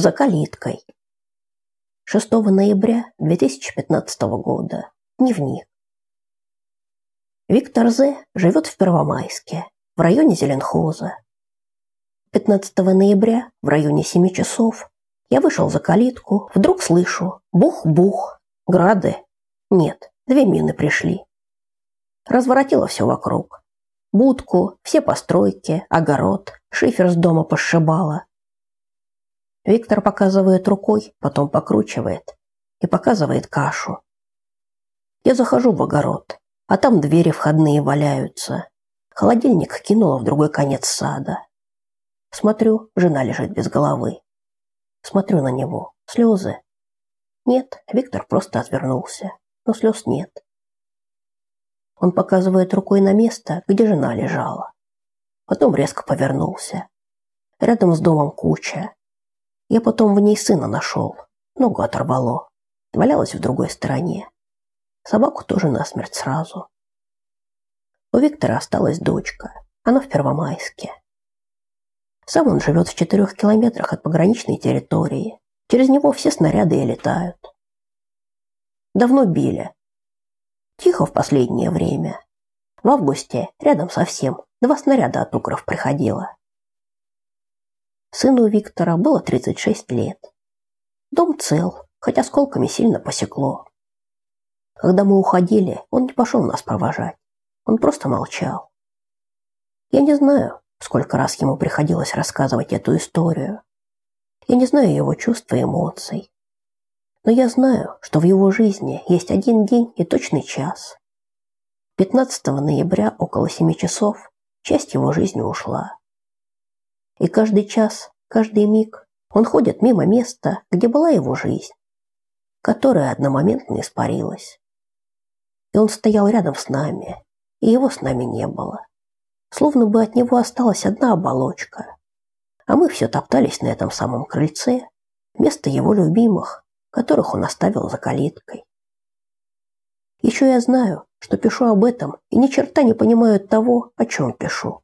За калиткой. 6 ноября 2015 года. Дневник. Виктор З. живет в Первомайске, в районе Зеленхоза. 15 ноября в районе 7 часов я вышел за калитку, вдруг слышу бух-бух, грады. Нет, две мины пришли. Разворотило все вокруг. Будку, все постройки, огород, шифер с дома пошибало. Виктор показывает рукой, потом покручивает и показывает кашу. Я захожу в огород, а там двери входные валяются. Холодильник кинула в другой конец сада. Смотрю, жена лежит без головы. Смотрю на него. Слезы. Нет, Виктор просто отвернулся. Но слез нет. Он показывает рукой на место, где жена лежала. Потом резко повернулся. Рядом с домом куча. Я потом в ней сына нашел. Ногу оторвало. Валялась в другой стороне. Собаку тоже насмерть сразу. У Виктора осталась дочка. Она в Первомайске. Сам он живет в четырех километрах от пограничной территории. Через него все снаряды и летают. Давно били. Тихо в последнее время. В августе рядом совсем два снаряда от укров приходило. Сыну Виктора было 36 лет. Дом цел, хоть осколками сильно посекло. Когда мы уходили, он не пошел нас провожать. Он просто молчал. Я не знаю, сколько раз ему приходилось рассказывать эту историю. Я не знаю его чувств и эмоций. Но я знаю, что в его жизни есть один день и точный час. 15 ноября около 7 часов часть его жизни ушла. И каждый час, каждый миг он ходит мимо места, где была его жизнь, которая одномоментно испарилась. И он стоял рядом с нами, и его с нами не было. Словно бы от него осталась одна оболочка. А мы все топтались на этом самом крыльце, вместо его любимых, которых он оставил за калиткой. Еще я знаю, что пишу об этом и ни черта не понимаю того, о чем пишу.